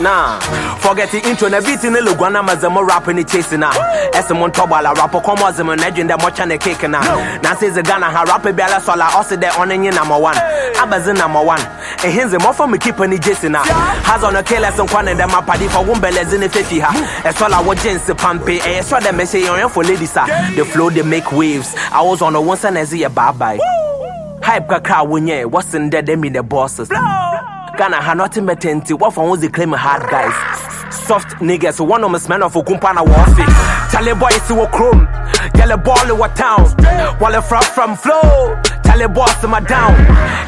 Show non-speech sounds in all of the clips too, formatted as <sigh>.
Nah, forget the intro na beat in the lugwana mazamo rap ni chasing na. Ese mon tobala rap ko mo zemo na dwende mo cha na cake na. Na say the Ghana ha rap be ala sola ose de on number 1. Abazi number 1. E hinze mo for me keep ni chasing na. Has on a killer some kwan and my party for wombele in the fefi ha. E sola wo jeans pampe e so de me say yon for ladies. The flow they make waves. I was on a once and as a bye bye. Hype kakra wonye, what's in there them in the bosses. Ghana ha nothing but tenti. What for the claim hard guys? Soft niggas, one of my men of Okumpa na wafi. Charlie boy see what chrome. Yellow ball in what town. While from from flow. Charlie boss my down.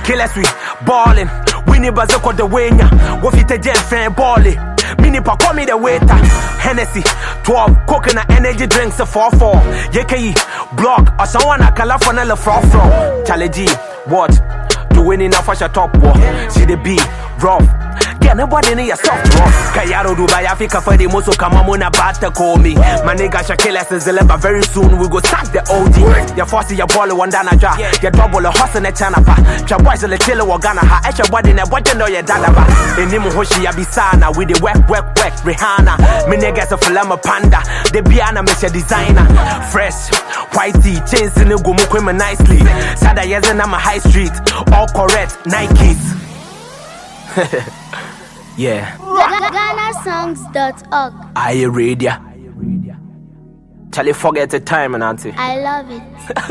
Killers we ballin'. We need bazoko the wenya. Wofite jen fan ballin'. Mini pa call me the waiter. Hennessy, 12 coconut energy drinks a 4 4. YKE, block, or someone I call for fraud from. Charlie G, what? Doing enough for your top war. See the B, rough. Get nobody in your soft rough. Kayaro Dubai, Africa for the most kama muna bata call me. My nigga Shakila says but very soon we go start the OG. Your force your ball one dana ja. Your double a horse and a chanapa. Your a little wa gana ha. Esha body na boy no ya dada ba. Enimu hoshi ya bisana with the work work work Rihanna. Me niggas a flama panda. The biana me designer. Fresh, whitey, chains in the kwema nicely. Sada yezen I'm a high street. All correct, Nikes. <laughs> yeah. GhanaSongs.org. I radio. Charlie, forget the time, and auntie. I love it.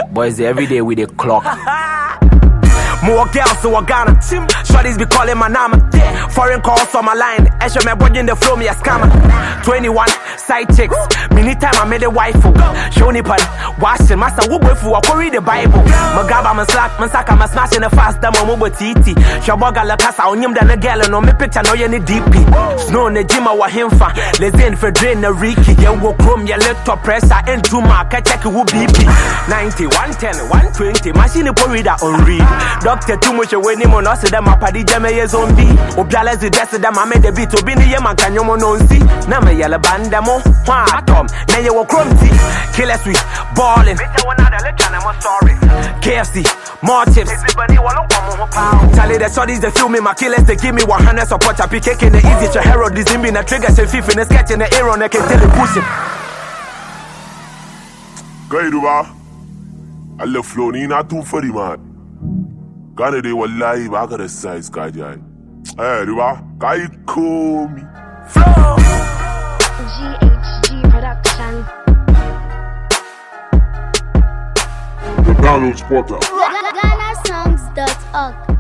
<laughs> Boys, every day with a clock. <laughs> More girls so I Ghana. Shorties be calling my name. Foreign calls on my line. Esha me boy in the flow, me a scammer. 21 side chicks. Many time I made a wife. Oh. Show ni pan. Washing master who boy for I read the Bible. My Magaba man slack man saka man smashing the fast dama mo titi. Shaboga la casa on him than a girl no me picture no any DP. Snow ne jima wa himfa. Lezen na Ricky. Ya wo chrome ya little pressure into my check who BP. 90, 110, 120. Machine po reader on read. Too much away ni mo no se dem apadi jeme ye zombie. Obiala zi desi dem ame de beat obi ni ye man kanyo mo no nsi. Na me yele banda mo. Oh, Hwa atom. Na ye wo chrome tea. Killer sweet. Ballin'. KFC. More chips. Charlie, the shorties they feel me, my killers they give me 100 support. I pick cake in the easy, your hero, this in the trigger, say fifth in the sketch in the air on, I can tell you push it. Kai duba, Allah flow ni na tun Gane dai wallahi ba ka da size ka ji ai. Eh duba, kai komi. GHG Production. The Download Portal. GhanaSongs.org.